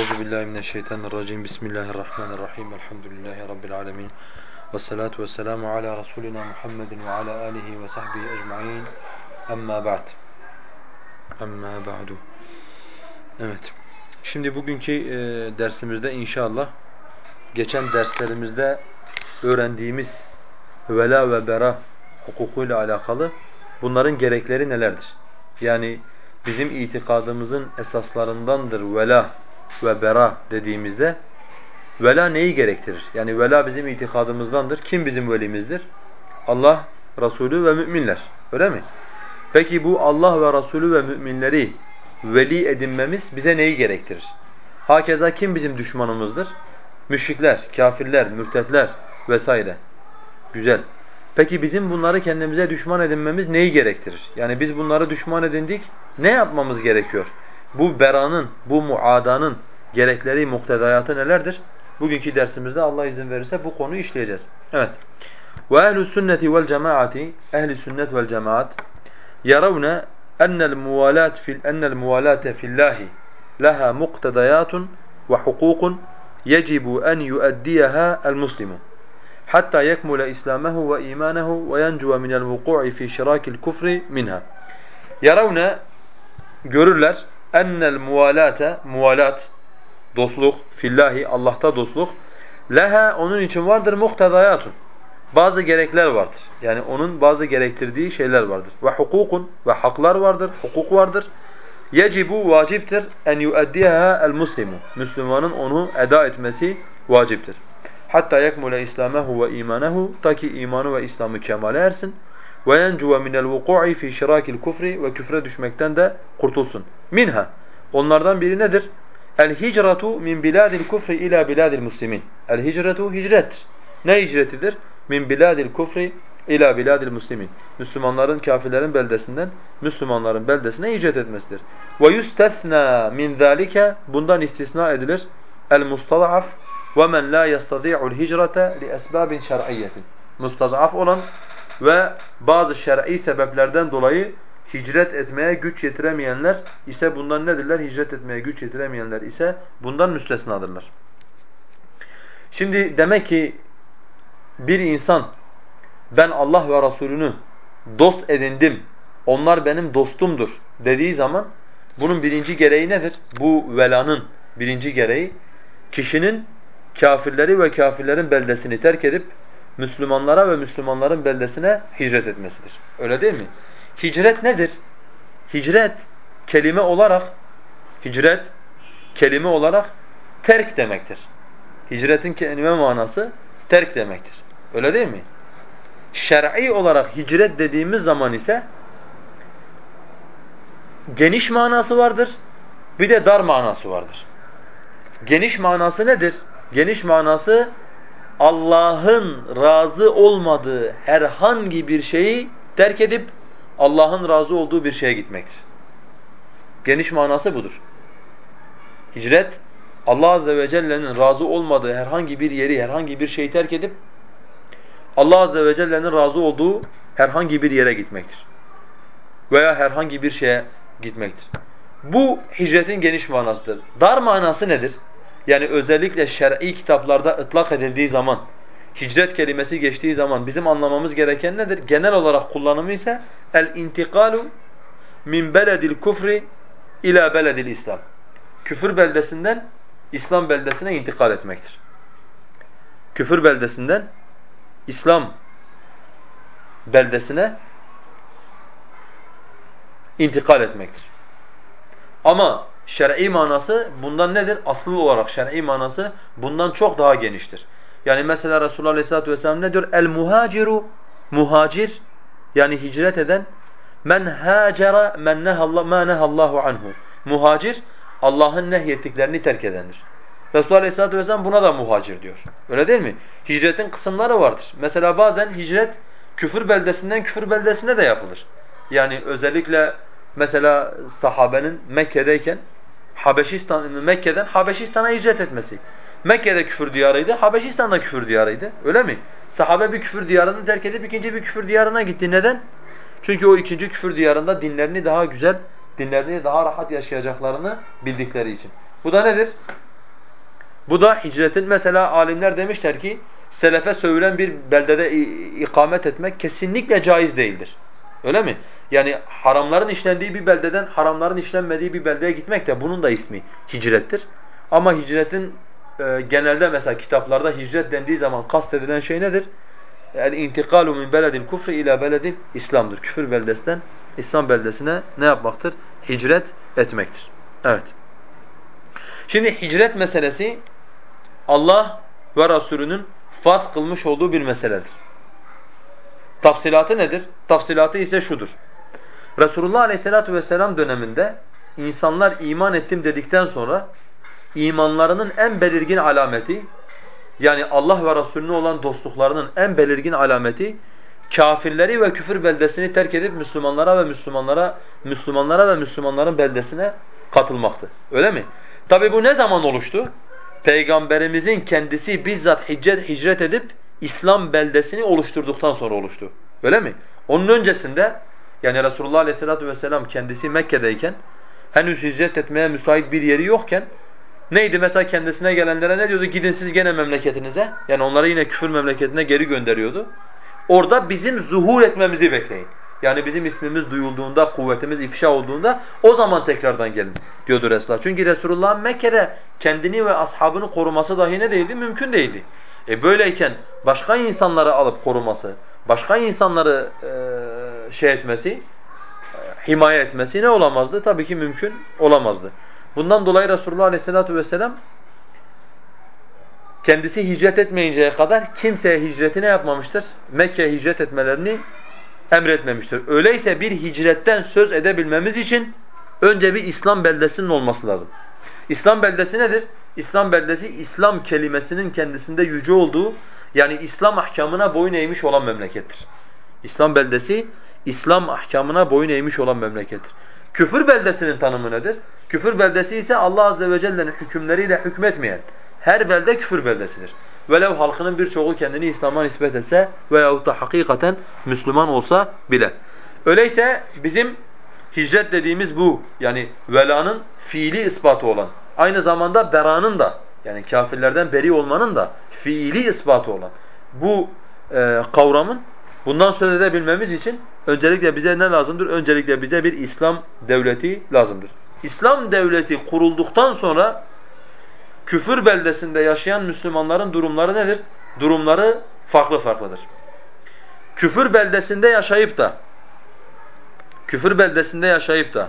Euzu billahi mineşşeytanirracim. Bismillahirrahmanirrahim. Elhamdülillahi rabbil alamin. Ves salatu vesselamu ala rasulina Muhammedin ve ala alihi ve sahbihi ecmaîn. Amma ba'd. Amma ba'du. Evet. Şimdi bugünkü e, dersimizde inşallah geçen derslerimizde öğrendiğimiz vela ve bera hukukuyla alakalı bunların gerekleri nelerdir? Yani bizim itikadımızın esaslarındandır vela ve bera dediğimizde vela neyi gerektirir? Yani vela bizim itikadımızdandır. Kim bizim velimizdir? Allah, Resulü ve müminler. Öyle mi? Peki bu Allah ve Resulü ve müminleri veli edinmemiz bize neyi gerektirir? Hakeza kim bizim düşmanımızdır? Müşrikler, kafirler, mürtetler vesaire. Güzel. Peki bizim bunları kendimize düşman edinmemiz neyi gerektirir? Yani biz bunları düşman edindik, ne yapmamız gerekiyor? Bu beranın, bu muadanın gerekleri, muktedayatı nelerdir? Bugünkü dersimizde Allah izin verirse bu konuyu işleyeceğiz. Evet. Ve ehlus sünneti vel cemaati, ehli sünnet vel cemaat yaravne ennel muvalat fil ennel muvalate fillahi laha muktedayatun ve hukukun yecibu en yuaddiyaha el muslimu hatta yekmula islamahu ve imanehu ve yencuve minel vuku'i fi şirakil kufri minha. Yaravne görürler ennel muvalate muvalat dostluk fillahi Allah'ta dostluk leha onun için vardır muhtedayatun. Bazı gerekler vardır. Yani onun bazı gerektirdiği şeyler vardır. Ve hukukun ve haklar vardır, hukuk vardır. Yecibu vaciptir en yuaddiha el muslimu. Müslümanın onu eda etmesi vaciptir. Hatta yekmule islamehu ve imanehu ta ki imanı ve İslam'ı kemale ersin ve yencuve minel vuku'i fi şirakil kufri ve küfre düşmekten de kurtulsun. Minha. Onlardan biri nedir? El hicratu min biladil kufri ila biladil muslimin. El hicratu hicret. Ne hicretidir? Min biladil kufri ila biladil muslimin. Müslümanların kafirlerin beldesinden Müslümanların beldesine hicret etmesidir. Ve yustesna min zalika bundan istisna edilir el mustadaf ve men la yestadi'u'l hicrete li esbabin şer'iyyetin. Mustazaf olan ve bazı şer'i sebeplerden dolayı hicret etmeye güç yetiremeyenler ise bundan nedirler? Hicret etmeye güç yetiremeyenler ise bundan müstesnadırlar. Şimdi demek ki bir insan ben Allah ve Resulünü dost edindim, onlar benim dostumdur dediği zaman bunun birinci gereği nedir? Bu velanın birinci gereği kişinin kafirleri ve kafirlerin beldesini terk edip Müslümanlara ve Müslümanların beldesine hicret etmesidir. Öyle değil mi? Hicret nedir? Hicret kelime olarak hicret kelime olarak terk demektir. Hicretin kelime manası terk demektir. Öyle değil mi? Şer'i olarak hicret dediğimiz zaman ise geniş manası vardır, bir de dar manası vardır. Geniş manası nedir? Geniş manası Allah'ın razı olmadığı herhangi bir şeyi terk edip Allah'ın razı olduğu bir şeye gitmektir. Geniş manası budur. Hicret Allah azze ve celle'nin razı olmadığı herhangi bir yeri, herhangi bir şeyi terk edip Allah azze ve celle'nin razı olduğu herhangi bir yere gitmektir. Veya herhangi bir şeye gitmektir. Bu hicretin geniş manasıdır. Dar manası nedir? Yani özellikle şer'i kitaplarda ıtlak edildiği zaman, hicret kelimesi geçtiği zaman bizim anlamamız gereken nedir? Genel olarak kullanımı ise el-intikalu min beledil kufri ila beledil İslam. Küfür beldesinden İslam beldesine intikal etmektir. Küfür beldesinden İslam beldesine intikal etmektir. Ama şer'i manası bundan nedir? Asıl olarak şer'i manası bundan çok daha geniştir. Yani mesela Resulullah Aleyhisselatü Vesselam ne diyor? El muhaciru muhacir yani hicret eden men hacera men nehallah ma nehallahu anhu. Muhacir Allah'ın nehyettiklerini terk edendir. Resulullah Aleyhisselatü Vesselam buna da muhacir diyor. Öyle değil mi? Hicretin kısımları vardır. Mesela bazen hicret küfür beldesinden küfür beldesine de yapılır. Yani özellikle mesela sahabenin Mekke'deyken Habeşistan Mekke'den Habeşistan'a hicret etmesi. Mekke'de küfür diyarıydı, Habeşistan'da küfür diyarıydı. Öyle mi? Sahabe bir küfür diyarını terk edip ikinci bir küfür diyarına gitti. Neden? Çünkü o ikinci küfür diyarında dinlerini daha güzel, dinlerini daha rahat yaşayacaklarını bildikleri için. Bu da nedir? Bu da hicretin mesela alimler demişler ki selefe sövülen bir beldede ikamet etmek kesinlikle caiz değildir. Öyle mi? Yani haramların işlendiği bir beldeden haramların işlenmediği bir beldeye gitmek de bunun da ismi hicrettir. Ama hicretin e, genelde mesela kitaplarda hicret dendiği zaman kastedilen şey nedir? El intikalu min beledil kufri ila beledil İslam'dır. Küfür beldesinden İslam beldesine ne yapmaktır? Hicret etmektir. Evet. Şimdi hicret meselesi Allah ve Resulünün farz kılmış olduğu bir meseledir. Tafsilatı nedir? Tafsilatı ise şudur. Resulullah Aleyhisselatü Vesselam döneminde insanlar iman ettim dedikten sonra imanlarının en belirgin alameti yani Allah ve Resulüne olan dostluklarının en belirgin alameti kafirleri ve küfür beldesini terk edip Müslümanlara ve Müslümanlara Müslümanlara ve Müslümanların beldesine katılmaktı. Öyle mi? Tabi bu ne zaman oluştu? Peygamberimizin kendisi bizzat hicret, hicret edip İslam beldesini oluşturduktan sonra oluştu. Öyle mi? Onun öncesinde yani Resulullah Aleyhisselatü Vesselam kendisi Mekke'deyken henüz hicret etmeye müsait bir yeri yokken neydi mesela kendisine gelenlere ne diyordu? Gidin siz gene memleketinize. Yani onları yine küfür memleketine geri gönderiyordu. Orada bizim zuhur etmemizi bekleyin. Yani bizim ismimiz duyulduğunda, kuvvetimiz ifşa olduğunda o zaman tekrardan gelin diyordu Resulullah. Çünkü Resulullah'ın Mekke'de kendini ve ashabını koruması dahi ne değildi? Mümkün değildi. E böyleyken başka insanları alıp koruması, başka insanları e, şey etmesi, e, himaye etmesi ne olamazdı? Tabii ki mümkün olamazdı. Bundan dolayı Resulullah Aleyhisselatü Vesselam kendisi hicret etmeyinceye kadar kimseye hicretini yapmamıştır. Mekke'ye hicret etmelerini emretmemiştir. Öyleyse bir hicretten söz edebilmemiz için önce bir İslam beldesinin olması lazım. İslam beldesi nedir? İslam beldesi İslam kelimesinin kendisinde yüce olduğu yani İslam ahkamına boyun eğmiş olan memlekettir. İslam beldesi İslam ahkamına boyun eğmiş olan memlekettir. Küfür beldesinin tanımı nedir? Küfür beldesi ise Allah azze ve celle'nin hükümleriyle hükmetmeyen her belde küfür beldesidir. Velev halkının birçoğu kendini İslam'a nispet etse veyahut da hakikaten Müslüman olsa bile. Öyleyse bizim hicret dediğimiz bu yani velanın fiili ispatı olan aynı zamanda beranın da yani kafirlerden beri olmanın da fiili ispatı olan bu e, kavramın bundan söz edebilmemiz için öncelikle bize ne lazımdır? Öncelikle bize bir İslam devleti lazımdır. İslam devleti kurulduktan sonra küfür beldesinde yaşayan Müslümanların durumları nedir? Durumları farklı farklıdır. Küfür beldesinde yaşayıp da küfür beldesinde yaşayıp da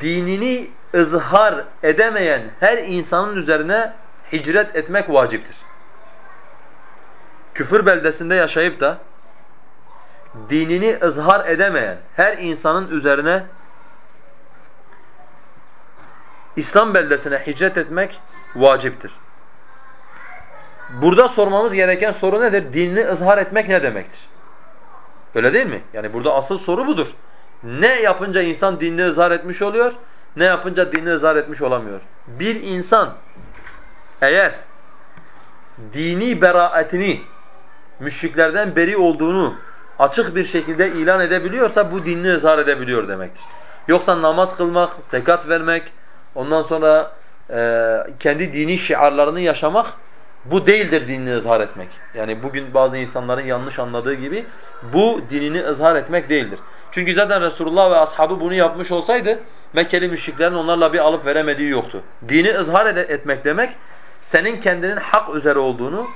dinini ızhar edemeyen her insanın üzerine hicret etmek vaciptir. Küfür beldesinde yaşayıp da dinini ızhar edemeyen her insanın üzerine İslam beldesine hicret etmek vaciptir. Burada sormamız gereken soru nedir? Dinini ızhar etmek ne demektir? Öyle değil mi? Yani burada asıl soru budur. Ne yapınca insan dinini ızhar etmiş oluyor? Ne yapınca dinini ızhar etmiş olamıyor? Bir insan eğer dini beraatini, müşriklerden beri olduğunu açık bir şekilde ilan edebiliyorsa bu dinini ızhar edebiliyor demektir. Yoksa namaz kılmak, zekat vermek, ondan sonra e, kendi dini şiarlarını yaşamak bu değildir dinini ızhar etmek. Yani bugün bazı insanların yanlış anladığı gibi bu dinini ızhar etmek değildir. Çünkü zaten Resulullah ve ashabı bunu yapmış olsaydı Mekkeli müşriklerin onlarla bir alıp veremediği yoktu. Dini ızhar etmek demek senin kendinin hak üzere olduğunu,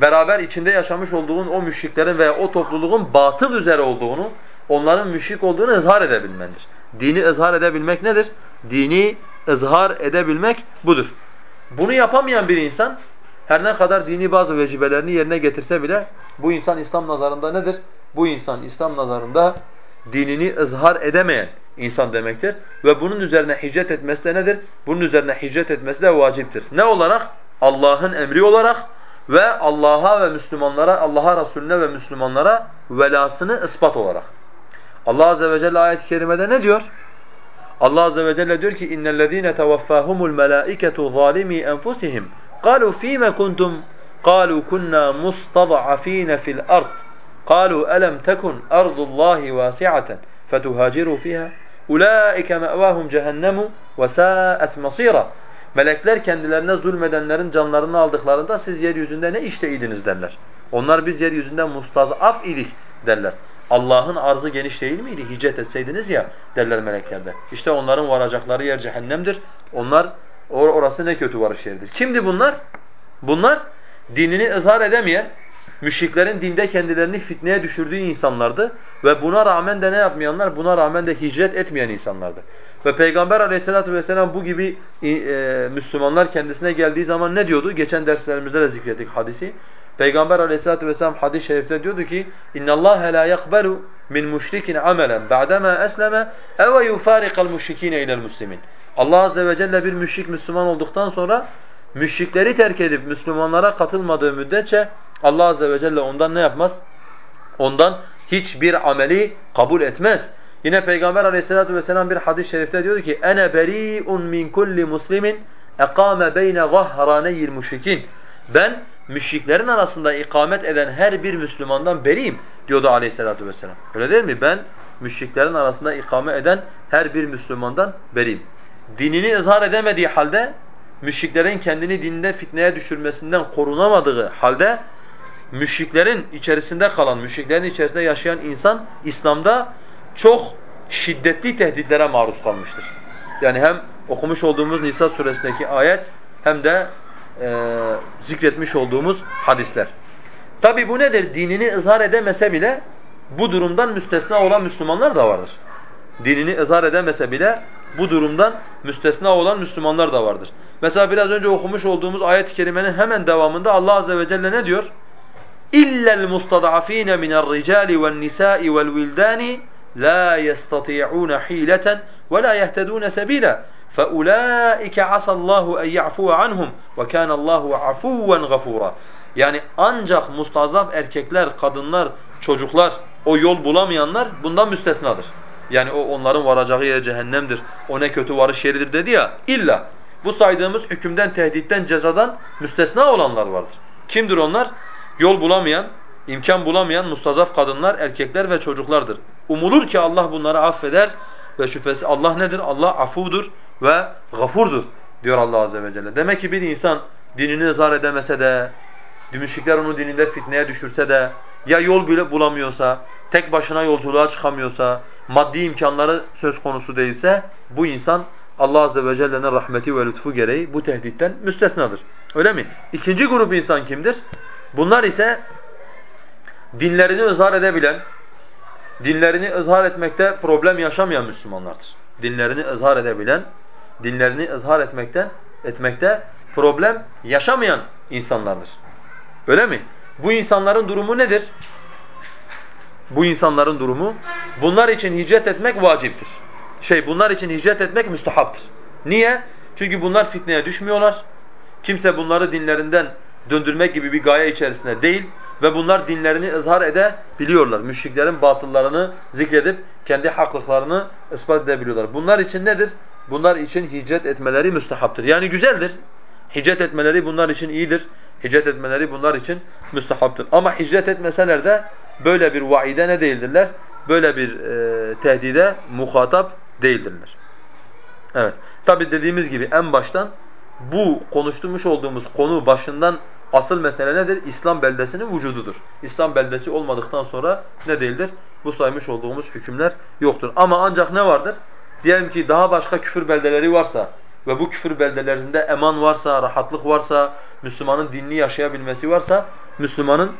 beraber içinde yaşamış olduğun o müşriklerin veya o topluluğun batıl üzere olduğunu, onların müşrik olduğunu ızhar edebilmendir. Dini ızhar edebilmek nedir? Dini ızhar edebilmek budur. Bunu yapamayan bir insan her ne kadar dini bazı vecibelerini yerine getirse bile bu insan İslam nazarında nedir? Bu insan İslam nazarında dinini ızhar edemeyen insan demektir. Ve bunun üzerine hicret etmesi de nedir? Bunun üzerine hicret etmesi de vaciptir. Ne olarak? Allah'ın emri olarak ve Allah'a ve Müslümanlara, Allah'a Resulüne ve Müslümanlara velasını ispat olarak. Allah azze ve celle ayet-i kerimede ne diyor? Allah azze ve celle diyor ki innellezîne tevaffâhumul melâiketu zâlimî enfusihim قالوا فيما كنتم قالوا كنا مستضعفين في الأرض قالوا ألم تكن أرض الله واسعة فتهاجروا فيها Ulaike me'vahum cehennemu ve sa'et masira. Melekler kendilerine zulmedenlerin canlarını aldıklarında siz yeryüzünde ne işteydiniz derler. Onlar biz yeryüzünde mustazaf idik derler. Allah'ın arzı geniş değil miydi? Hicret etseydiniz ya derler meleklerde. İşte onların varacakları yer cehennemdir. Onlar orası ne kötü varış yeridir. Kimdi bunlar? Bunlar dinini ızhar edemeyen, Müşriklerin dinde kendilerini fitneye düşürdüğü insanlardı ve buna rağmen de ne yapmayanlar? Buna rağmen de hicret etmeyen insanlardı. Ve Peygamber Aleyhissalatu vesselam bu gibi e, e Müslümanlar kendisine geldiği zaman ne diyordu? Geçen derslerimizde de zikrettik hadisi. Peygamber Aleyhissalatu vesselam hadis-i şerifte diyordu ki: "İnna Allah la yakbalu min müşrikin amelen ba'dema esleme ev yufariqal müşrikine ila'l muslimin." Allah azze ve celle bir müşrik Müslüman olduktan sonra müşrikleri terk edip Müslümanlara katılmadığı müddetçe Allah azze ve celle ondan ne yapmaz? Ondan hiçbir ameli kabul etmez. Yine Peygamber aleyhissalatu vesselam bir hadis-i şerifte diyor ki ene beri'un min kulli muslimin ekame beyne zahraneyil müşrikin. Ben müşriklerin arasında ikamet eden her bir Müslümandan beriyim diyordu aleyhissalatu vesselam. Öyle değil mi? Ben müşriklerin arasında ikame eden her bir Müslümandan beriyim. Dinini ızhar edemediği halde müşriklerin kendini dinde fitneye düşürmesinden korunamadığı halde müşriklerin içerisinde kalan, müşriklerin içerisinde yaşayan insan İslam'da çok şiddetli tehditlere maruz kalmıştır. Yani hem okumuş olduğumuz Nisa suresindeki ayet hem de e, zikretmiş olduğumuz hadisler. Tabi bu nedir? Dinini ızhar edemese bile bu durumdan müstesna olan Müslümanlar da vardır. Dinini ızhar edemese bile bu durumdan müstesna olan Müslümanlar da vardır. Mesela biraz önce okumuş olduğumuz ayet-i kerimenin hemen devamında Allah azze ve celle ne diyor? اِلَّا الْمُسْتَضْعَف۪ينَ مِنَ الرِّجَالِ وَالنِّسَاءِ وَالْوِلْدَانِ لَا يَسْتَطِيعُونَ حِيلَةً وَلَا يَهْتَدُونَ سَب۪يلًا فَاُولَٰئِكَ عَسَى اللّٰهُ اَنْ يَعْفُوَ عَنْهُمْ وَكَانَ اللّٰهُ عَفُوًّا غَفُورًا Yani ancak mustazaf erkekler, kadınlar, çocuklar, o yol bulamayanlar bundan müstesnadır. Yani o onların varacağı yer cehennemdir, o ne kötü varış yeridir dedi ya, illa bu saydığımız hükümden, tehditten, cezadan müstesna olanlar vardır. Kimdir onlar? Yol bulamayan, imkan bulamayan mustazaf kadınlar, erkekler ve çocuklardır. Umulur ki Allah bunları affeder ve şüphesi Allah nedir? Allah afudur ve gafurdur diyor Allah azze ve celle. Demek ki bir insan dinini ızhar edemese de, müşrikler onu dininde fitneye düşürse de, ya yol bile bulamıyorsa, tek başına yolculuğa çıkamıyorsa, maddi imkanları söz konusu değilse, bu insan Allah azze ve celle'nin rahmeti ve lütfu gereği bu tehditten müstesnadır. Öyle mi? İkinci grup insan kimdir? Bunlar ise dinlerini ızhar edebilen, dinlerini ızhar etmekte problem yaşamayan Müslümanlardır. Dinlerini ızhar edebilen, dinlerini ızhar etmekten etmekte problem yaşamayan insanlardır. Öyle mi? Bu insanların durumu nedir? Bu insanların durumu bunlar için hicret etmek vaciptir. Şey bunlar için hicret etmek müstehaptır. Niye? Çünkü bunlar fitneye düşmüyorlar. Kimse bunları dinlerinden döndürmek gibi bir gaye içerisinde değil ve bunlar dinlerini ızhar edebiliyorlar. Müşriklerin batıllarını zikredip kendi haklıklarını ispat edebiliyorlar. Bunlar için nedir? Bunlar için hicret etmeleri müstehaptır. Yani güzeldir. Hicret etmeleri bunlar için iyidir. Hicret etmeleri bunlar için müstehaptır. Ama hicret etmeseler de böyle bir vaide ne değildirler? Böyle bir e, tehdide muhatap değildirler. Evet. Tabi dediğimiz gibi en baştan bu konuşturmuş olduğumuz konu başından asıl mesele nedir? İslam beldesinin vücududur. İslam beldesi olmadıktan sonra ne değildir? Bu saymış olduğumuz hükümler yoktur. Ama ancak ne vardır? Diyelim ki daha başka küfür beldeleri varsa ve bu küfür beldelerinde eman varsa, rahatlık varsa, Müslümanın dinini yaşayabilmesi varsa, Müslümanın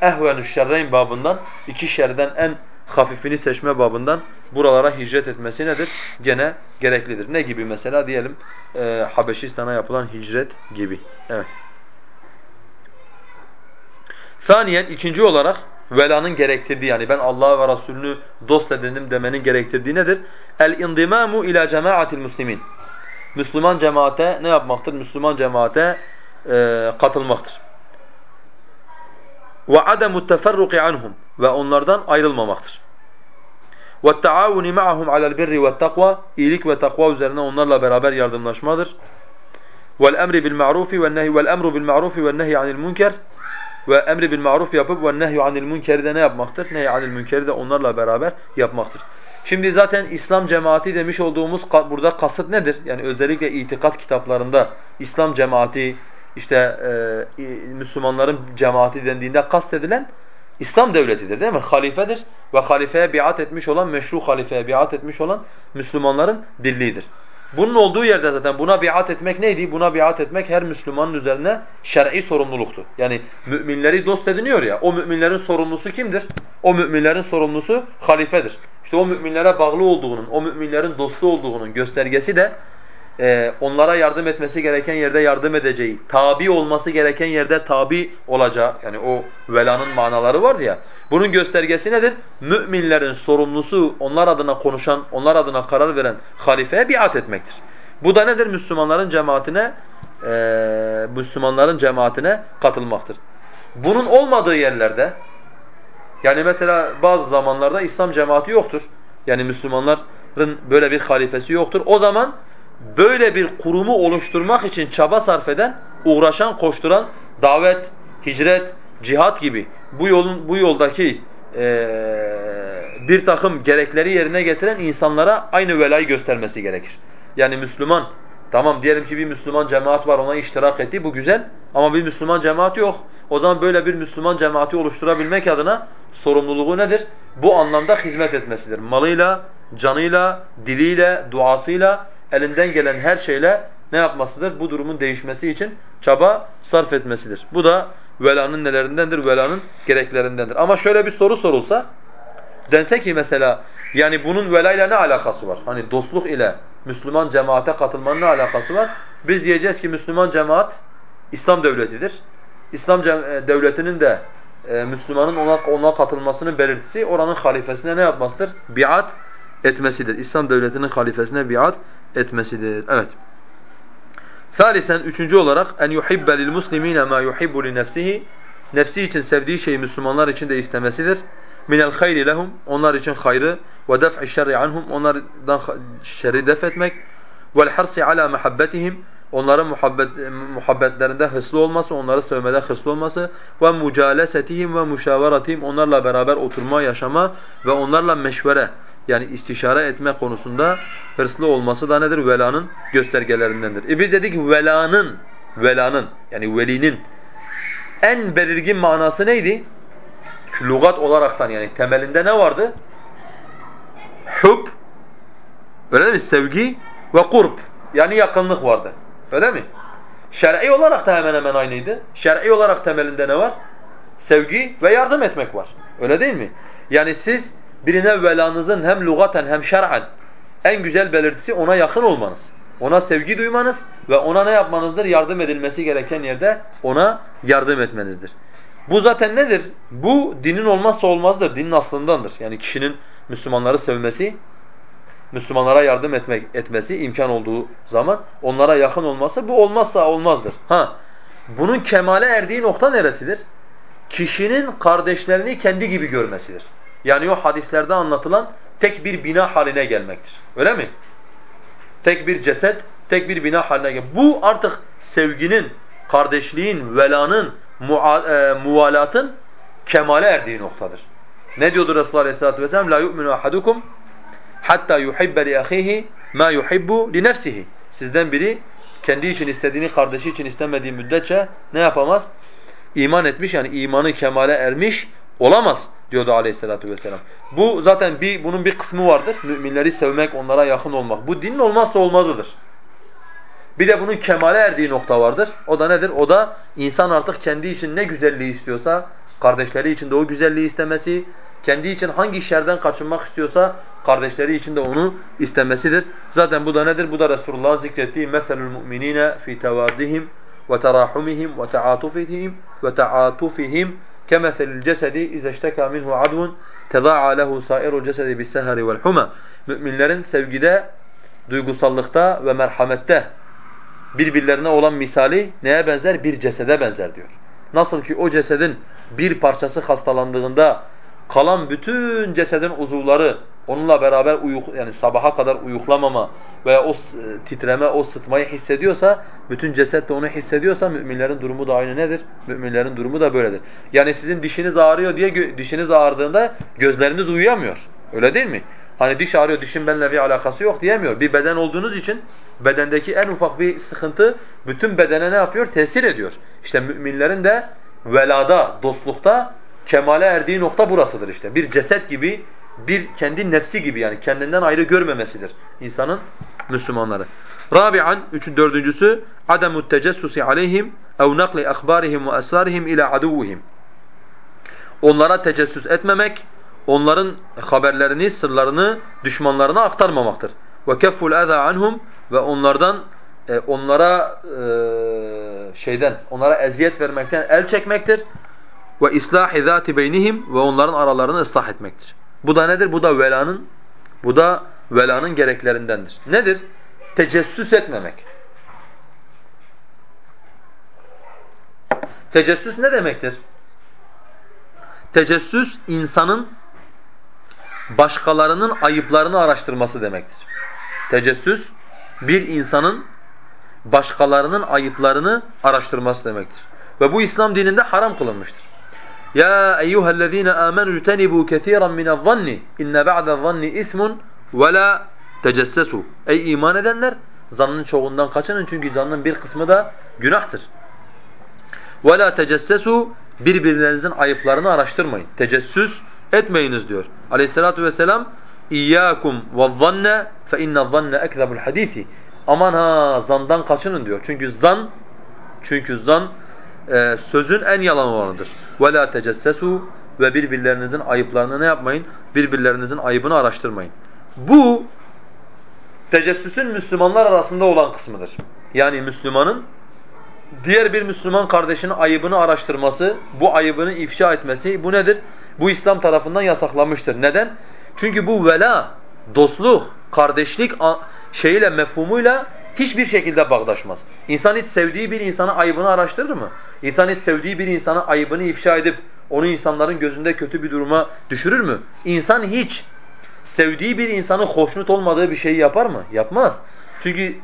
ehvenü şerreyn babından, iki şerden en hafifini seçme babından buralara hicret etmesi nedir? Gene gereklidir. Ne gibi mesela diyelim e, Habeşistan'a yapılan hicret gibi. Evet. Saniyen ikinci olarak velanın gerektirdiği yani ben Allah'ı ve Resulünü dost edindim demenin gerektirdiği nedir? El-indimamu ila cemaatil muslimin. Müslüman cemaate ne yapmaktır? Müslüman cemaate e, katılmaktır. Ve ademu teferruki anhum ve onlardan ayrılmamaktır. Ve taavuni ma'ahum alel birri ve takva iyilik ve takva üzerine onlarla beraber yardımlaşmadır. Vel emri bil ma'rufi ve nehy vel emru bil ma'rufi ve nehy anil münker ve emri bil maruf yapıp ve nehyu anil münkeri de ne yapmaktır? Nehy anil münkeri de onlarla beraber yapmaktır. Şimdi zaten İslam cemaati demiş olduğumuz burada kasıt nedir? Yani özellikle itikat kitaplarında İslam cemaati, işte e, Müslümanların cemaati dendiğinde kastedilen İslam devletidir değil mi? Halifedir ve halifeye biat etmiş olan, meşru halifeye biat etmiş olan Müslümanların birliğidir. Bunun olduğu yerde zaten buna biat etmek neydi? Buna biat etmek her Müslümanın üzerine şer'i sorumluluktu. Yani müminleri dost ediniyor ya, o müminlerin sorumlusu kimdir? O müminlerin sorumlusu halifedir. İşte o müminlere bağlı olduğunun, o müminlerin dostu olduğunun göstergesi de e, onlara yardım etmesi gereken yerde yardım edeceği, tabi olması gereken yerde tabi olacağı, yani o velanın manaları var ya, bunun göstergesi nedir? Müminlerin sorumlusu, onlar adına konuşan, onlar adına karar veren halifeye biat etmektir. Bu da nedir? Müslümanların cemaatine, e, Müslümanların cemaatine katılmaktır. Bunun olmadığı yerlerde, yani mesela bazı zamanlarda İslam cemaati yoktur. Yani Müslümanların böyle bir halifesi yoktur. O zaman böyle bir kurumu oluşturmak için çaba sarf eden, uğraşan, koşturan, davet, hicret, cihat gibi bu yolun bu yoldaki e, bir takım gerekleri yerine getiren insanlara aynı velayı göstermesi gerekir. Yani Müslüman, tamam diyelim ki bir Müslüman cemaat var ona iştirak etti bu güzel ama bir Müslüman cemaat yok. O zaman böyle bir Müslüman cemaati oluşturabilmek adına sorumluluğu nedir? Bu anlamda hizmet etmesidir. Malıyla, canıyla, diliyle, duasıyla elinden gelen her şeyle ne yapmasıdır? Bu durumun değişmesi için çaba sarf etmesidir. Bu da velanın nelerindendir? Velanın gereklerindendir. Ama şöyle bir soru sorulsa, dense ki mesela yani bunun velayla ne alakası var? Hani dostluk ile Müslüman cemaate katılmanın ne alakası var? Biz diyeceğiz ki Müslüman cemaat İslam devletidir. İslam e, devletinin de e, Müslümanın ona, ona katılmasının belirtisi oranın halifesine ne yapmasıdır? Biat etmesidir. İslam devletinin halifesine biat etmesidir. Evet. Thalisen üçüncü olarak en yuhibbe lil muslimine ma yuhibbu li nefsihi nefsi için sevdiği şeyi Müslümanlar için de istemesidir. Minel hayri lehum onlar için hayrı ve def'i şerri anhum onlardan şerri def etmek vel harsi ala muhabbetihim onların muhabbet, muhabbetlerinde hırslı olması, onları sevmede hırslı olması ve mucalesetihim ve müşaveratihim onlarla beraber oturma, yaşama ve onlarla meşvere yani istişare etme konusunda hırslı olması da nedir? Velanın göstergelerindendir. E biz dedik velanın, velanın yani velinin en belirgin manası neydi? Lugat olaraktan yani temelinde ne vardı? Hub, öyle mi? Sevgi ve kurb yani yakınlık vardı. Öyle mi? Şer'i olarak da hemen hemen aynıydı. Şer'i olarak temelinde ne var? Sevgi ve yardım etmek var. Öyle değil mi? Yani siz birine velanızın hem lugaten hem şer'en en güzel belirtisi ona yakın olmanız. Ona sevgi duymanız ve ona ne yapmanızdır? Yardım edilmesi gereken yerde ona yardım etmenizdir. Bu zaten nedir? Bu dinin olmazsa olmazdır. Dinin aslındandır. Yani kişinin Müslümanları sevmesi, Müslümanlara yardım etmek etmesi imkan olduğu zaman onlara yakın olması bu olmazsa olmazdır. Ha. Bunun kemale erdiği nokta neresidir? Kişinin kardeşlerini kendi gibi görmesidir. Yani o hadislerde anlatılan tek bir bina haline gelmektir. Öyle mi? Tek bir ceset, tek bir bina haline gel. Bu artık sevginin, kardeşliğin, velanın, e, muvalatın kemale erdiği noktadır. Ne diyordu Resulullah Aleyhisselatü Vesselam? La yu'minu ahadukum hatta yuhibbe li ahihi ma yuhibbu li nefsihi. Sizden biri kendi için istediğini kardeşi için istemediği müddetçe ne yapamaz? İman etmiş yani imanı kemale ermiş olamaz diyordu aleyhissalatu vesselam. Bu zaten bir bunun bir kısmı vardır. Müminleri sevmek, onlara yakın olmak. Bu dinin olmazsa olmazıdır. Bir de bunun kemale erdiği nokta vardır. O da nedir? O da insan artık kendi için ne güzelliği istiyorsa, kardeşleri için de o güzelliği istemesi, kendi için hangi şerden kaçınmak istiyorsa kardeşleri için de onu istemesidir. Zaten bu da nedir? Bu da Resulullah'ın zikrettiği meselul mu'minina fi tevaddihim ve terahumihim ve taatufihim ve taatufihim kemeselil cesedi izeşteka minhu advun tedâ'a lehu sairul cesedi bissehari vel huma. Müminlerin sevgide, duygusallıkta ve merhamette birbirlerine olan misali neye benzer? Bir cesede benzer diyor. Nasıl ki o cesedin bir parçası hastalandığında kalan bütün cesedin uzuvları onunla beraber uyuk yani sabaha kadar uyuklamama veya o titreme, o sıtmayı hissediyorsa, bütün ceset de onu hissediyorsa müminlerin durumu da aynı nedir? Müminlerin durumu da böyledir. Yani sizin dişiniz ağrıyor diye dişiniz ağrıdığında gözleriniz uyuyamıyor. Öyle değil mi? Hani diş ağrıyor, dişin benimle bir alakası yok diyemiyor. Bir beden olduğunuz için bedendeki en ufak bir sıkıntı bütün bedene ne yapıyor? Tesir ediyor. İşte müminlerin de velada, dostlukta kemale erdiği nokta burasıdır işte. Bir ceset gibi, bir kendi nefsi gibi yani kendinden ayrı görmemesidir insanın Müslümanları. Rabi'an, üçü, dördüncüsü ademut tecessusi aleyhim ev nakli akhbarihim ve esrarihim ila aduvihim. Onlara tecessüs etmemek, onların haberlerini, sırlarını düşmanlarına aktarmamaktır. Ve kefful aza anhum ve onlardan e, onlara e, şeyden, onlara eziyet vermekten el çekmektir. Ve islahi zati beynihim ve onların aralarını ıslah etmektir. Bu da nedir? Bu da velanın bu da velanın gereklerindendir. Nedir? Tecessüs etmemek. Tecessüs ne demektir? Tecessüs insanın başkalarının ayıplarını araştırması demektir. Tecessüs bir insanın başkalarının ayıplarını araştırması demektir. Ve bu İslam dininde haram kılınmıştır. Ya eyyuhellezine amenu ictenibu kesiran minez-zanni inne ba'de'z-zanni ismun ve la tecessesu. Ey iman edenler zannın çoğundan kaçının çünkü zannın bir kısmı da günahtır. Ve la tecessesu birbirlerinizin ayıplarını araştırmayın. Tecessüs etmeyiniz diyor. Aleyhissalatu vesselam İyyâkum vezzanne fe inne'z-zanne ekzebul hadisi. Aman ha zandan kaçının diyor. Çünkü zan çünkü zan e, sözün en yalan olanıdır. La tecessesu ve birbirlerinizin ayıplarını ne yapmayın? Birbirlerinizin ayıbını araştırmayın. Bu tecessüsün Müslümanlar arasında olan kısmıdır. Yani Müslümanın diğer bir Müslüman kardeşinin ayıbını araştırması, bu ayıbını ifşa etmesi bu nedir? Bu İslam tarafından yasaklanmıştır. Neden? Çünkü bu vela, dostluk, kardeşlik şeyiyle, mefhumuyla hiçbir şekilde bağdaşmaz. İnsan hiç sevdiği bir insana ayıbını araştırır mı? İnsan hiç sevdiği bir insana ayıbını ifşa edip onu insanların gözünde kötü bir duruma düşürür mü? İnsan hiç sevdiği bir insanın hoşnut olmadığı bir şeyi yapar mı? Yapmaz. Çünkü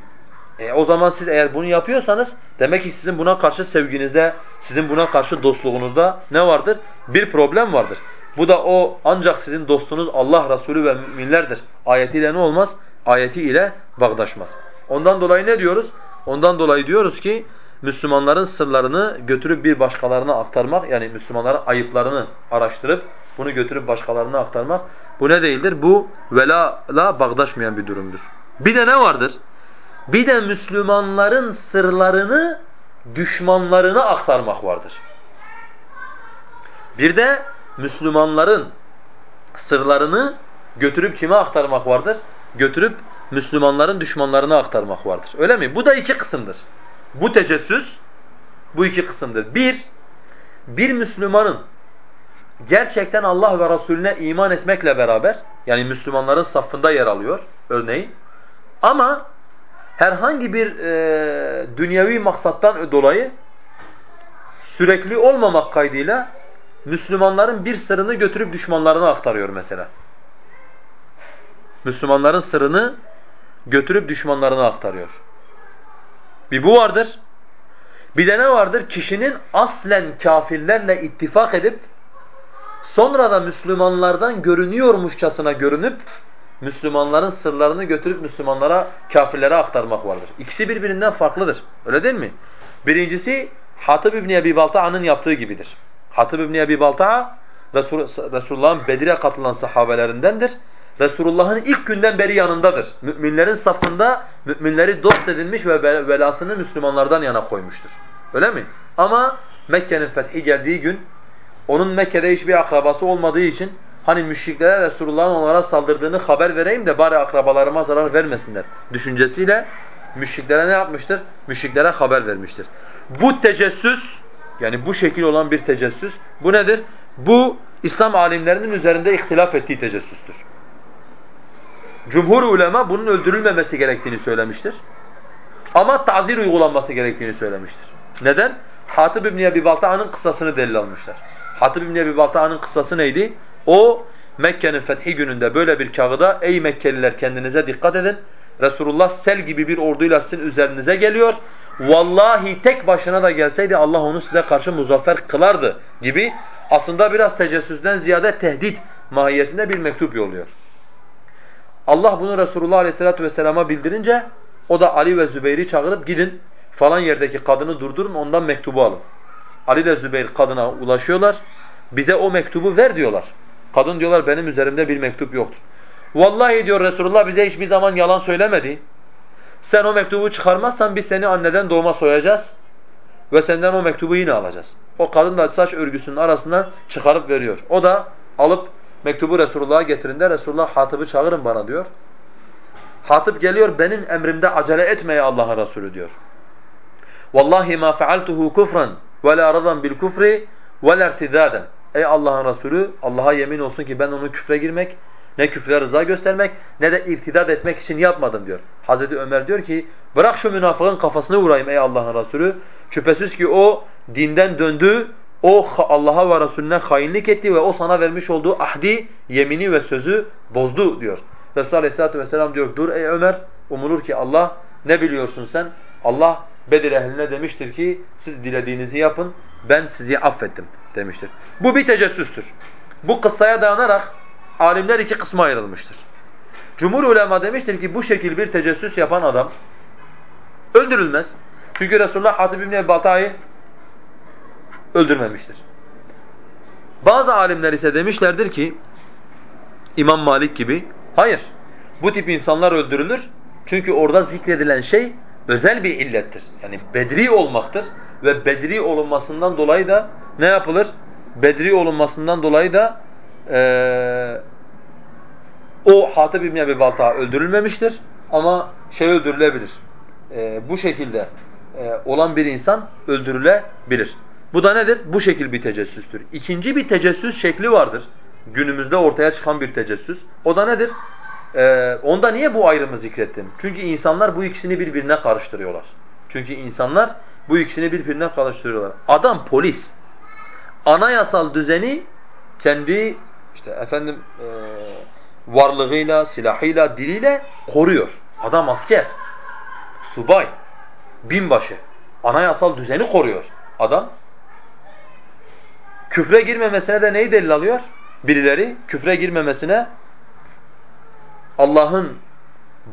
e, o zaman siz eğer bunu yapıyorsanız demek ki sizin buna karşı sevginizde, sizin buna karşı dostluğunuzda ne vardır? Bir problem vardır. Bu da o ancak sizin dostunuz Allah Resulü ve müminlerdir. Ayetiyle ne olmaz? Ayeti ile bağdaşmaz. Ondan dolayı ne diyoruz? Ondan dolayı diyoruz ki Müslümanların sırlarını götürüp bir başkalarına aktarmak yani Müslümanların ayıplarını araştırıp bunu götürüp başkalarına aktarmak bu ne değildir? Bu vela'la bağdaşmayan bir durumdur. Bir de ne vardır? Bir de Müslümanların sırlarını düşmanlarına aktarmak vardır. Bir de Müslümanların sırlarını götürüp kime aktarmak vardır? Götürüp Müslümanların düşmanlarına aktarmak vardır. Öyle mi? Bu da iki kısımdır. Bu tecessüs bu iki kısımdır. Bir, bir Müslümanın gerçekten Allah ve Resulüne iman etmekle beraber yani Müslümanların safında yer alıyor örneğin ama herhangi bir e, dünyevi maksattan dolayı sürekli olmamak kaydıyla Müslümanların bir sırrını götürüp düşmanlarına aktarıyor mesela. Müslümanların sırrını götürüp düşmanlarına aktarıyor. Bir bu vardır. Bir de ne vardır? Kişinin aslen kafirlerle ittifak edip sonra da Müslümanlardan görünüyormuşçasına görünüp Müslümanların sırlarını götürüp Müslümanlara, kafirlere aktarmak vardır. İkisi birbirinden farklıdır. Öyle değil mi? Birincisi Hatib İbni Ebi Balta'nın yaptığı gibidir. Hatib İbni Ebi Balta'a Resul, Resulullah'ın Bedir'e katılan sahabelerindendir. Resulullah'ın ilk günden beri yanındadır. Müminlerin safında müminleri dost edinmiş ve velasını Müslümanlardan yana koymuştur. Öyle mi? Ama Mekke'nin fethi geldiği gün onun Mekke'de hiçbir akrabası olmadığı için hani müşriklere Resulullah'ın onlara saldırdığını haber vereyim de bari akrabalarıma zarar vermesinler düşüncesiyle müşriklere ne yapmıştır? Müşriklere haber vermiştir. Bu tecessüs yani bu şekil olan bir tecessüs bu nedir? Bu İslam alimlerinin üzerinde ihtilaf ettiği tecessüstür. Cumhur ulema bunun öldürülmemesi gerektiğini söylemiştir. Ama tazir uygulanması gerektiğini söylemiştir. Neden? Hatib İbni Ebi Balta'nın kıssasını delil almışlar. Hatib İbni Ebi Balta'nın kıssası neydi? O Mekke'nin fethi gününde böyle bir kağıda ey Mekkeliler kendinize dikkat edin. Resulullah sel gibi bir orduyla sizin üzerinize geliyor. Vallahi tek başına da gelseydi Allah onu size karşı muzaffer kılardı gibi aslında biraz tecessüsden ziyade tehdit mahiyetinde bir mektup yolluyor. Allah bunu Resulullah Aleyhisselatü Vesselam'a bildirince o da Ali ve Zübeyir'i çağırıp gidin falan yerdeki kadını durdurun ondan mektubu alın. Ali ile Zübeyir kadına ulaşıyorlar. Bize o mektubu ver diyorlar. Kadın diyorlar benim üzerimde bir mektup yoktur. Vallahi diyor Resulullah bize hiçbir zaman yalan söylemedi. Sen o mektubu çıkarmazsan biz seni anneden doğma soyacağız ve senden o mektubu yine alacağız. O kadın da saç örgüsünün arasından çıkarıp veriyor. O da alıp mektubu Resulullah'a getirinde Resulullah Hatip'i çağırın bana diyor. Hatip geliyor benim emrimde acele etmeye Allah'ın Resulü diyor. Vallahi ma fealtuhu kufran ve la radan bil kufri ve la irtidaden. Ey Allah'ın Resulü Allah'a yemin olsun ki ben onu küfre girmek ne küfre rıza göstermek ne de irtidad etmek için yapmadım diyor. Hazreti Ömer diyor ki bırak şu münafığın kafasını vurayım ey Allah'ın Resulü. Şüphesiz ki o dinden döndü, o Allah'a ve Resulüne hainlik etti ve o sana vermiş olduğu ahdi, yemini ve sözü bozdu diyor. Resulullah Aleyhisselatü Vesselam diyor dur ey Ömer umulur ki Allah ne biliyorsun sen? Allah Bedir ehline demiştir ki siz dilediğinizi yapın ben sizi affettim demiştir. Bu bir tecessüstür. Bu kıssaya dayanarak alimler iki kısma ayrılmıştır. Cumhur ulema demiştir ki bu şekil bir tecessüs yapan adam öldürülmez. Çünkü Resulullah Hatib İbni Bata'yı öldürmemiştir. Bazı alimler ise demişlerdir ki İmam Malik gibi hayır bu tip insanlar öldürülür. Çünkü orada zikredilen şey özel bir illettir. Yani bedri olmaktır ve bedri olunmasından dolayı da ne yapılır? Bedri olunmasından dolayı da ee, o Hatib İbni Ebi Balta öldürülmemiştir ama şey öldürülebilir. E, bu şekilde e, olan bir insan öldürülebilir. Bu da nedir? Bu şekil bir tecessüstür. İkinci bir tecessüs şekli vardır. Günümüzde ortaya çıkan bir tecessüs. O da nedir? Ee, onda niye bu ayrımı zikrettim? Çünkü insanlar bu ikisini birbirine karıştırıyorlar. Çünkü insanlar bu ikisini birbirine karıştırıyorlar. Adam polis. Anayasal düzeni kendi işte efendim e, varlığıyla, silahıyla, diliyle koruyor. Adam asker, subay, binbaşı. Anayasal düzeni koruyor adam. Küfre girmemesine de neyi delil alıyor? Birileri küfre girmemesine Allah'ın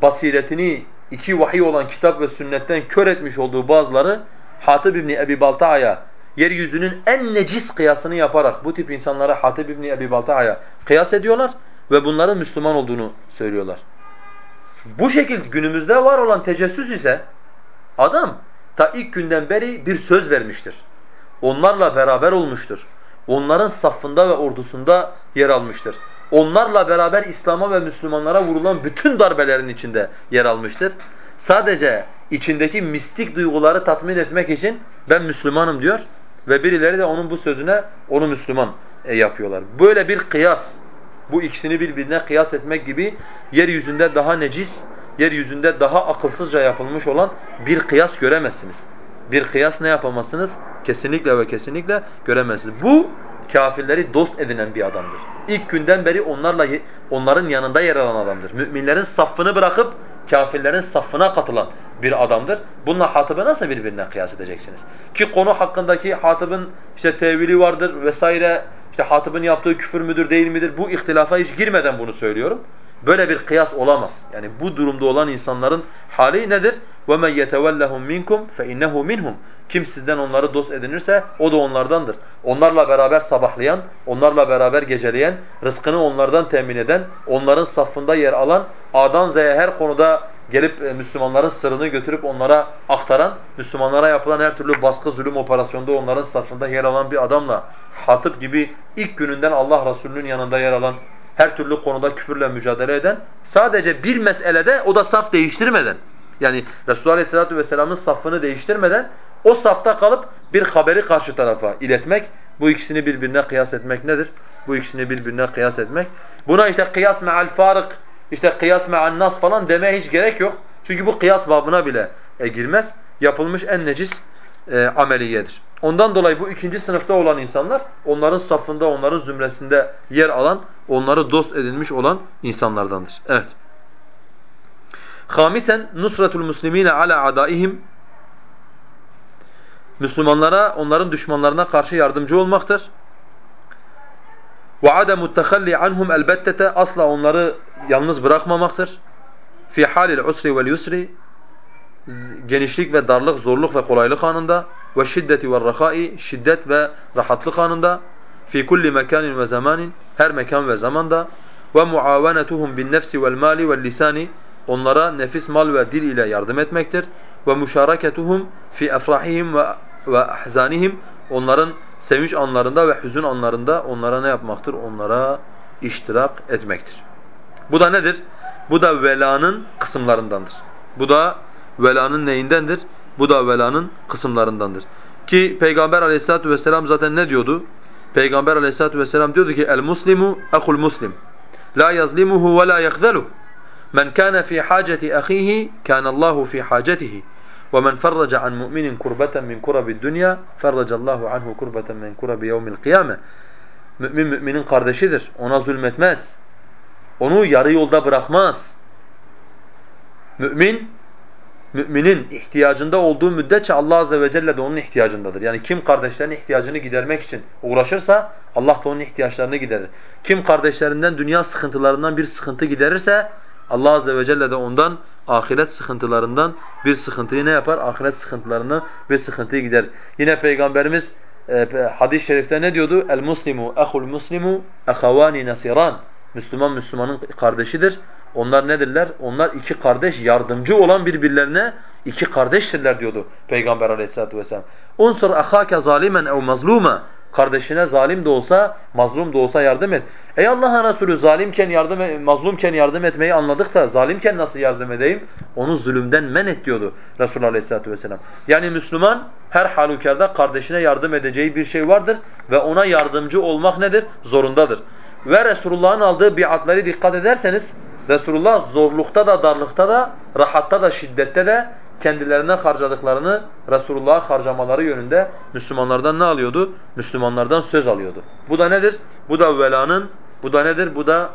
basiretini iki vahiy olan kitap ve sünnetten kör etmiş olduğu bazıları Hatib İbni Ebi Balta'ya yeryüzünün en necis kıyasını yaparak bu tip insanlara Hatib İbni Ebi Balta'ya kıyas ediyorlar ve bunların Müslüman olduğunu söylüyorlar. Bu şekilde günümüzde var olan tecessüs ise adam ta ilk günden beri bir söz vermiştir. Onlarla beraber olmuştur. Onların safında ve ordusunda yer almıştır. Onlarla beraber İslam'a ve Müslümanlara vurulan bütün darbelerin içinde yer almıştır. Sadece içindeki mistik duyguları tatmin etmek için ben Müslümanım diyor ve birileri de onun bu sözüne onu Müslüman e, yapıyorlar. Böyle bir kıyas, bu ikisini birbirine kıyas etmek gibi yeryüzünde daha necis, yeryüzünde daha akılsızca yapılmış olan bir kıyas göremezsiniz. Bir kıyas ne yapamazsınız? Kesinlikle ve kesinlikle göremezsiniz. Bu kafirleri dost edinen bir adamdır. İlk günden beri onlarla onların yanında yer alan adamdır. Müminlerin safını bırakıp kafirlerin safına katılan bir adamdır. Bununla Hatib'e nasıl birbirine kıyas edeceksiniz? Ki konu hakkındaki Hatib'in işte tevili vardır vesaire, işte Hatib'in yaptığı küfür müdür değil midir? Bu ihtilafa hiç girmeden bunu söylüyorum. Böyle bir kıyas olamaz. Yani bu durumda olan insanların hali nedir? وَمَنْ يَتَوَلَّهُمْ مِنْكُمْ فَاِنَّهُ مِنْهُمْ Kim sizden onları dost edinirse o da onlardandır. Onlarla beraber sabahlayan, onlarla beraber geceleyen, rızkını onlardan temin eden, onların safında yer alan, A'dan Z'ye her konuda gelip e, Müslümanların sırrını götürüp onlara aktaran, Müslümanlara yapılan her türlü baskı, zulüm operasyonda onların safında yer alan bir adamla Hatip gibi ilk gününden Allah Resulü'nün yanında yer alan her türlü konuda küfürle mücadele eden, sadece bir meselede o da saf değiştirmeden, yani Resulullah Aleyhisselatü Vesselam'ın safını değiştirmeden o safta kalıp bir haberi karşı tarafa iletmek, bu ikisini birbirine kıyas etmek nedir? Bu ikisini birbirine kıyas etmek. Buna işte kıyas me'al farık, işte kıyas me'al nas falan demeye hiç gerek yok. Çünkü bu kıyas babına bile e, girmez. Yapılmış en necis e, ameliyedir. Ondan dolayı bu ikinci sınıfta olan insanlar, onların safında, onların zümresinde yer alan, onları dost edinmiş olan insanlardandır. Evet. Hamisen nusratul muslimine ala adaihim Müslümanlara onların düşmanlarına karşı yardımcı olmaktır. Ve ademu tehalli anhum elbettete asla onları yalnız bırakmamaktır. Fi halil usri vel yusri genişlik ve darlık, zorluk ve kolaylık anında ve şiddeti ve rahai şiddet ve rahatlık anında fi kulli mekanin ve zamanin her mekan ve zamanda ve muavenetuhum bin nefsi vel mali vel lisani onlara nefis, mal ve dil ile yardım etmektir ve müşaraketuhum fi efrahihim ve ve ahzanihim onların sevinç anlarında ve hüzün anlarında onlara ne yapmaktır? Onlara iştirak etmektir. Bu da nedir? Bu da velanın kısımlarındandır. Bu da velanın neyindendir? Bu da velanın kısımlarındandır. Ki Peygamber aleyhissalatu vesselam zaten ne diyordu? Peygamber aleyhissalatu vesselam diyordu ki el muslimu ahul muslim. La yazlimuhu ve la yakhzaluhu. Men kana fi haceti ahihi kana Allahu fi hacetihi. وَمَنْ فَرَّجَ عَنْ مُؤْمِنٍ كُرْبَةً مِنْ كُرَبِ الدُّنْيَا فَرَّجَ اللّٰهُ عَنْهُ كُرْبَةً مِنْ كُرَبِ يَوْمِ الْقِيَامَةِ Mümin müminin kardeşidir. Ona zulmetmez. Onu yarı yolda bırakmaz. Mümin müminin ihtiyacında olduğu müddetçe Allah azze ve celle de onun ihtiyacındadır. Yani kim kardeşlerinin ihtiyacını gidermek için uğraşırsa Allah da onun ihtiyaçlarını giderir. Kim kardeşlerinden dünya sıkıntılarından bir sıkıntı giderirse Allah azze ve celle de ondan ahiret sıkıntılarından bir sıkıntıyı ne yapar? Ahiret sıkıntılarını bir sıkıntıyı gider. Yine Peygamberimiz e, hadis-i şerifte ne diyordu? El muslimu ehul muslimu ehavani nasiran. Müslüman Müslümanın kardeşidir. Onlar nedirler? Onlar iki kardeş yardımcı olan birbirlerine iki kardeştirler diyordu Peygamber aleyhissalatu vesselam. Unsur ahake zalimen ev mazluma. Kardeşine zalim de olsa, mazlum da olsa yardım et. Ey Allah'ın Resulü zalimken yardım et, mazlumken yardım etmeyi anladık da zalimken nasıl yardım edeyim? Onu zulümden men et diyordu Resulullah Aleyhisselatü Vesselam. Yani Müslüman her halükarda kardeşine yardım edeceği bir şey vardır ve ona yardımcı olmak nedir? Zorundadır. Ve Resulullah'ın aldığı biatları dikkat ederseniz Resulullah zorlukta da darlıkta da rahatta da şiddette de kendilerine harcadıklarını Resulullah'a harcamaları yönünde Müslümanlardan ne alıyordu? Müslümanlardan söz alıyordu. Bu da nedir? Bu da velanın, bu da nedir? Bu da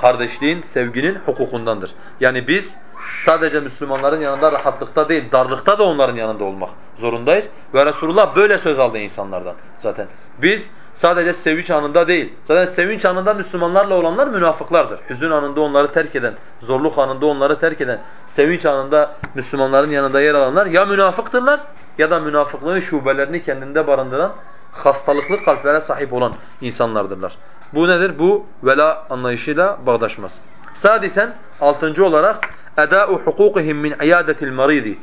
kardeşliğin, sevginin hukukundandır. Yani biz sadece Müslümanların yanında rahatlıkta değil, darlıkta da onların yanında olmak zorundayız. Ve Resulullah böyle söz aldı insanlardan zaten. Biz sadece sevinç anında değil, zaten sevinç anında Müslümanlarla olanlar münafıklardır. Hüzün anında onları terk eden, zorluk anında onları terk eden, sevinç anında Müslümanların yanında yer alanlar ya münafıktırlar ya da münafıklığın şubelerini kendinde barındıran hastalıklı kalplere sahip olan insanlardırlar. Bu nedir? Bu vela anlayışıyla bağdaşmaz. Sadisen altıncı olarak eda'u hukukihim min iyadetil maridi.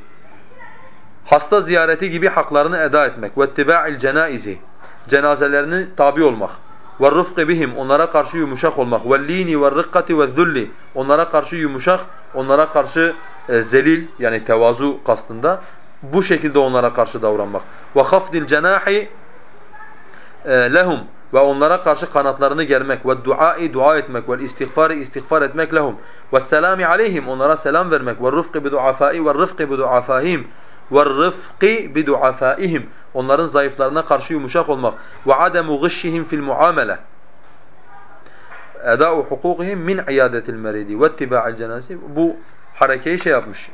Hasta ziyareti gibi haklarını eda etmek ve ittiba'il cenaizi. Cenazelerine tabi olmak. Ve rıfkı bihim onlara karşı yumuşak olmak. Ve lini ve rıkkati ve zulli onlara karşı yumuşak, onlara karşı e, zelil yani tevazu kastında bu şekilde onlara karşı davranmak. Ve hafdil cenahi e, lehum ve onlara karşı kanatlarını germek. Ve duai dua etmek. Ve istiğfarı istiğfar etmek lehum. Ve selami aleyhim onlara selam vermek. Ve rıfkı bi duafai ve rıfkı bi duafahim ve rıfkı bi duafaihim onların zayıflarına karşı yumuşak olmak. Ve ademu gışşihim fil muamele. Eda'u hukukihim min iyadetil meridi ve ittiba'il cenazesi bu harekeyi şey yapmış.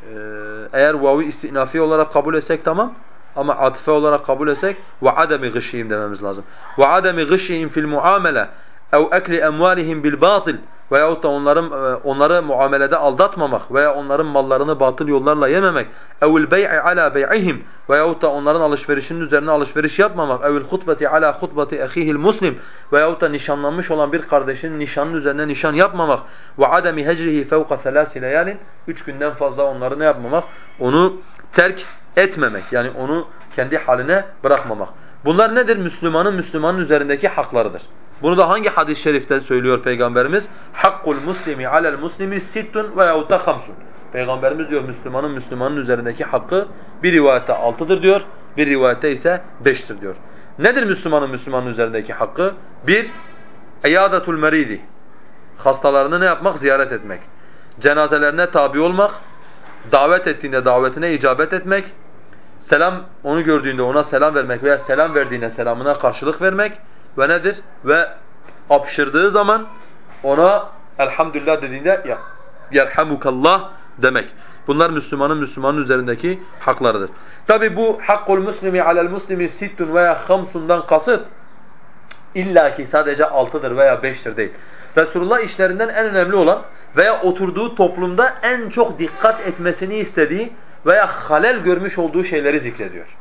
Eğer vavi istinafi olarak kabul etsek tamam ama atife olarak kabul etsek ve ademi gışihim dememiz lazım. Ve ademi gışihim fil muamele ev ekli emvalihim bil batil veyahut da onların e, onları muamelede aldatmamak veya onların mallarını batıl yollarla yememek evil bey'i ala bey'ihim veyahut da onların alışverişinin üzerine alışveriş yapmamak evil hutbeti ala hutbeti ehihil muslim veyahut da nişanlanmış olan bir kardeşinin nişanın üzerine nişan yapmamak ve ademi hecrihi fevka selasi leyalin üç günden fazla onları ne yapmamak onu terk etmemek yani onu kendi haline bırakmamak. Bunlar nedir? Müslümanın Müslümanın üzerindeki haklarıdır. Bunu da hangi hadis-i şerifte söylüyor Peygamberimiz? Hakkul muslimi alel muslimi sittun veya da hamsun. Peygamberimiz diyor Müslümanın Müslümanın üzerindeki hakkı bir rivayette altıdır diyor, bir rivayette ise beştir diyor. Nedir Müslümanın Müslümanın üzerindeki hakkı? Bir, iyadatul meridi. Hastalarını ne yapmak? Ziyaret etmek. Cenazelerine tabi olmak, davet ettiğinde davetine icabet etmek, selam onu gördüğünde ona selam vermek veya selam verdiğine selamına karşılık vermek ve nedir? Ve apşırdığı zaman ona elhamdülillah dediğinde ya yerhamukallah demek. Bunlar Müslümanın Müslümanın üzerindeki haklarıdır. Tabi bu hakkul muslimi alel muslimi sittun veya hamsundan kasıt İlla ki sadece altıdır veya beştir değil. Resulullah işlerinden en önemli olan veya oturduğu toplumda en çok dikkat etmesini istediği veya halel görmüş olduğu şeyleri zikrediyor.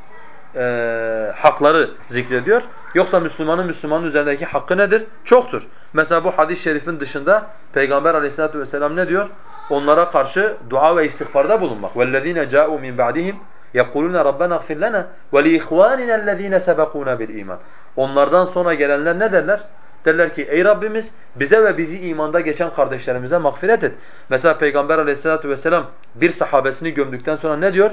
Ee, hakları zikrediyor. Yoksa Müslümanın Müslümanın üzerindeki hakkı nedir? Çoktur. Mesela bu hadis-i şerifin dışında Peygamber aleyhissalatu vesselam ne diyor? Onlara karşı dua ve istiğfarda bulunmak. وَالَّذ۪ينَ جَاءُوا مِنْ بَعْدِهِمْ يَقُولُونَ رَبَّنَا اغْفِرْ لَنَا وَلِإِخْوَانِنَا الَّذ۪ينَ سَبَقُونَ بِالْا۪يمَانِ Onlardan sonra gelenler ne derler? Derler ki ey Rabbimiz bize ve bizi imanda geçen kardeşlerimize mağfiret et. Mesela Peygamber aleyhissalatu vesselam bir sahabesini gömdükten sonra ne diyor?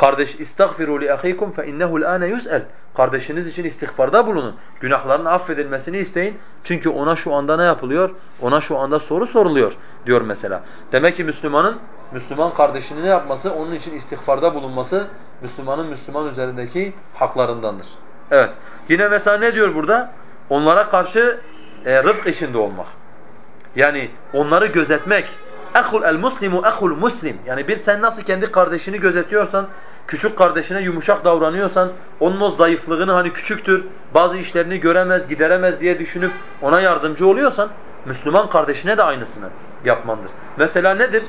Kardeş istagfiru li ahikum fe innehu al'ana yus'al. Kardeşiniz için istiğfarda bulunun. Günahların affedilmesini isteyin. Çünkü ona şu anda ne yapılıyor? Ona şu anda soru soruluyor diyor mesela. Demek ki Müslümanın Müslüman kardeşini ne yapması? Onun için istiğfarda bulunması Müslümanın Müslüman üzerindeki haklarındandır. Evet. Yine mesela ne diyor burada? Onlara karşı e, rıfk içinde olmak. Yani onları gözetmek. Ehul el muslimu ehul muslim. Yani bir sen nasıl kendi kardeşini gözetiyorsan, küçük kardeşine yumuşak davranıyorsan, onun o zayıflığını hani küçüktür, bazı işlerini göremez, gideremez diye düşünüp ona yardımcı oluyorsan, Müslüman kardeşine de aynısını yapmandır. Mesela nedir?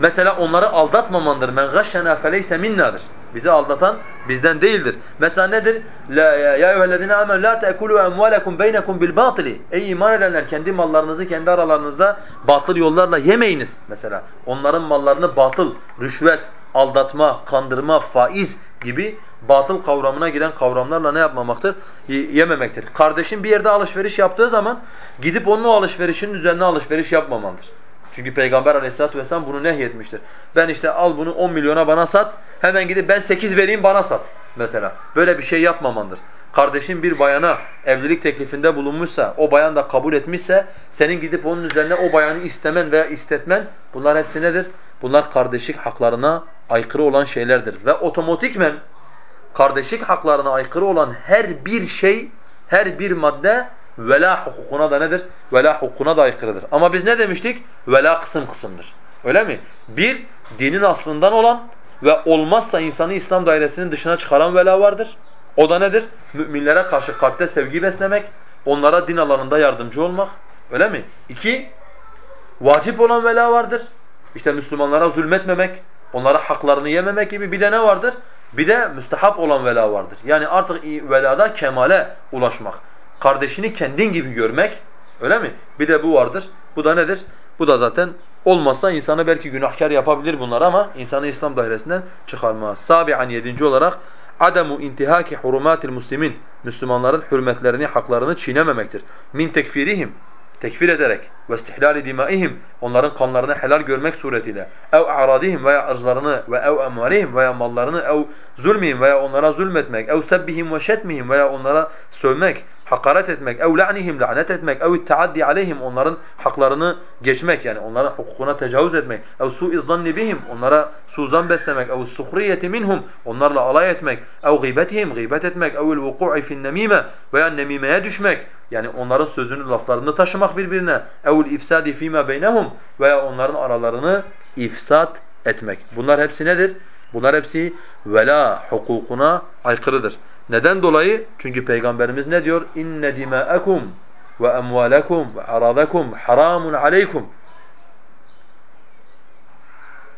Mesela onları aldatmamandır. Men gashshena feleyse minnadır. Bizi aldatan bizden değildir. Mesela nedir? La ya eyyuhellezine amenu la taakulu amwalakum beynekum bil batili. Ey iman edenler kendi mallarınızı kendi aralarınızda batıl yollarla yemeyiniz mesela. Onların mallarını batıl, rüşvet, aldatma, kandırma, faiz gibi batıl kavramına giren kavramlarla ne yapmamaktır? Yememektir. Kardeşin bir yerde alışveriş yaptığı zaman gidip onun o alışverişinin üzerine alışveriş yapmamandır. Çünkü Peygamber aleyhissalatu vesselam bunu nehyetmiştir. Ben işte al bunu 10 milyona bana sat, hemen gidip ben 8 vereyim bana sat mesela. Böyle bir şey yapmamandır. Kardeşin bir bayana evlilik teklifinde bulunmuşsa, o bayan da kabul etmişse, senin gidip onun üzerine o bayanı istemen veya istetmen, bunlar hepsi nedir? Bunlar kardeşlik haklarına aykırı olan şeylerdir. Ve otomatikmen kardeşlik haklarına aykırı olan her bir şey, her bir madde vela hukukuna da nedir? Vela hukukuna da aykırıdır. Ama biz ne demiştik? Vela kısım kısımdır. Öyle mi? Bir, dinin aslından olan ve olmazsa insanı İslam dairesinin dışına çıkaran vela vardır. O da nedir? Müminlere karşı kalpte sevgi beslemek, onlara din alanında yardımcı olmak. Öyle mi? İki, vacip olan vela vardır. İşte Müslümanlara zulmetmemek, onlara haklarını yememek gibi bir de ne vardır? Bir de müstehap olan vela vardır. Yani artık velada kemale ulaşmak kardeşini kendin gibi görmek öyle mi? Bir de bu vardır. Bu da nedir? Bu da zaten olmazsa insanı belki günahkar yapabilir bunlar ama insanı İslam dairesinden çıkarmaz. Sabi'an yedinci olarak ademu intihaki hurumatil muslimin Müslümanların hürmetlerini, haklarını çiğnememektir. Min tekfirihim tekfir ederek ve istihlali dimaihim onların kanlarını helal görmek suretiyle ev a'radihim veya arzlarını ve ev emvalihim veya mallarını ev zulmihim veya onlara zulmetmek ev sebbihim ve şetmihim veya onlara sövmek hakaret etmek, ev la'nihim lanet etmek, ev taaddi aleyhim onların haklarını geçmek yani onların hukukuna tecavüz etmek, ev su'i zanni bihim onlara suuzan beslemek, ev suhriyeti minhum onlarla alay etmek, ev gıybetihim gıybet etmek, ev vuku'i fi'n nemime veya nemimeye düşmek yani onların sözünü laflarını taşımak birbirine, ev ifsadi fîmâ beynehum veya onların aralarını ifsat etmek. Bunlar hepsi nedir? Bunlar hepsi vela hukukuna aykırıdır. Neden dolayı? Çünkü Peygamberimiz ne diyor? İnne dima'akum ve emvalakum ve aradakum haramun aleykum.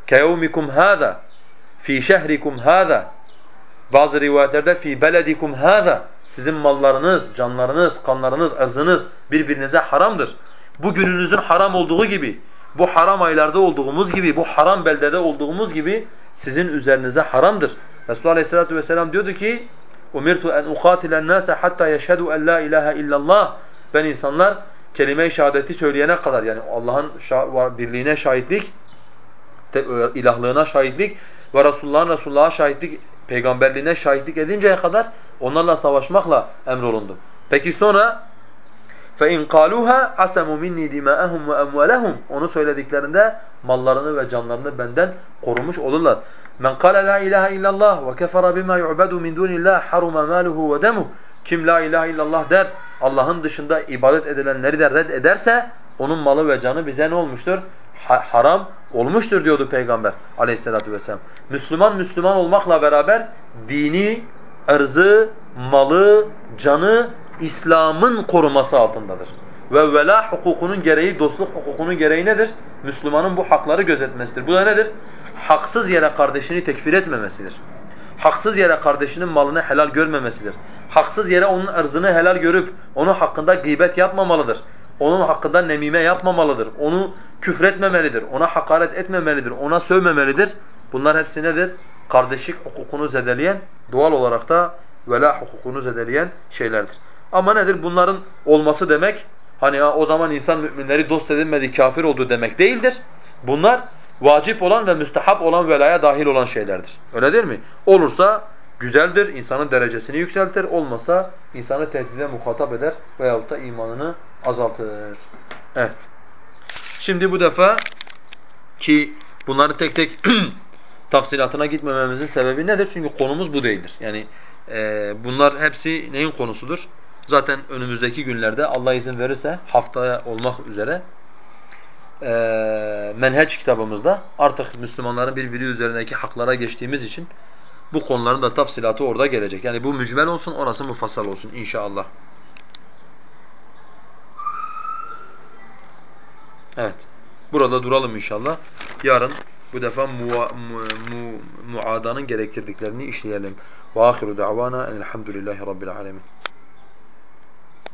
Keyevmikum hâzâ fi şehrikum hâzâ. Bazı rivayetlerde fi beledikum hâzâ. Sizin mallarınız, canlarınız, kanlarınız, ırzınız birbirinize haramdır. Bu gününüzün haram olduğu gibi, bu haram aylarda olduğumuz gibi, bu haram beldede olduğumuz gibi sizin üzerinize haramdır. Resulullah Aleyhisselatü Vesselam diyordu ki umirtu en uqatilen nase hatta yeşhedü en la ilahe illallah. Ben insanlar kelime-i şehadeti söyleyene kadar yani Allah'ın birliğine şahitlik, ilahlığına şahitlik ve Resulullah'ın Resulullah'a şahitlik, peygamberliğine şahitlik edinceye kadar onlarla savaşmakla emrolundum. Peki sonra فَاِنْ قَالُوهَا عَسَمُوا مِنِّي دِمَاءَهُمْ وَاَمْوَالَهُمْ Onu söylediklerinde mallarını ve canlarını benden korumuş olurlar. Men kâle la ilahe illallah ve kefara bima yu'bedu min dunillah haruma maluhu ve demuh. Kim la ilahe illallah der, Allah'ın dışında ibadet edilenleri de red ederse onun malı ve canı bize ne olmuştur? Ha haram olmuştur diyordu Peygamber aleyhissalatu vesselam. Müslüman Müslüman olmakla beraber dini, ırzı, malı, canı İslam'ın koruması altındadır. Ve vela hukukunun gereği, dostluk hukukunun gereği nedir? Müslümanın bu hakları gözetmesidir. Bu da nedir? Haksız yere kardeşini tekfir etmemesidir. Haksız yere kardeşinin malını helal görmemesidir. Haksız yere onun ırzını helal görüp onun hakkında gıybet yapmamalıdır. Onun hakkında nemime yapmamalıdır. Onu küfretmemelidir. Ona hakaret etmemelidir. Ona sövmemelidir. Bunlar hepsi nedir? Kardeşlik hukukunu zedeleyen, doğal olarak da vela hukukunu zedeleyen şeylerdir. Ama nedir? Bunların olması demek, hani ya o zaman insan müminleri dost edinmedi, kafir oldu demek değildir. Bunlar vacip olan ve müstehap olan velaya dahil olan şeylerdir. Öyle değil mi? Olursa güzeldir, insanın derecesini yükseltir. Olmasa insanı tehdide muhatap eder veyahut da imanını azaltır. Evet. Şimdi bu defa ki bunları tek tek tafsilatına gitmememizin sebebi nedir? Çünkü konumuz bu değildir. Yani e, bunlar hepsi neyin konusudur? Zaten önümüzdeki günlerde Allah izin verirse haftaya olmak üzere e, menheç kitabımızda artık Müslümanların birbiri üzerindeki haklara geçtiğimiz için bu konuların da tafsilatı orada gelecek. Yani bu mücmel olsun, orası mufassal olsun inşallah. Evet. Burada duralım inşallah. Yarın bu defa mua, mu, mu, muadanın gerektirdiklerini işleyelim. Ve ahiru da'vana elhamdülillahi rabbil alemin.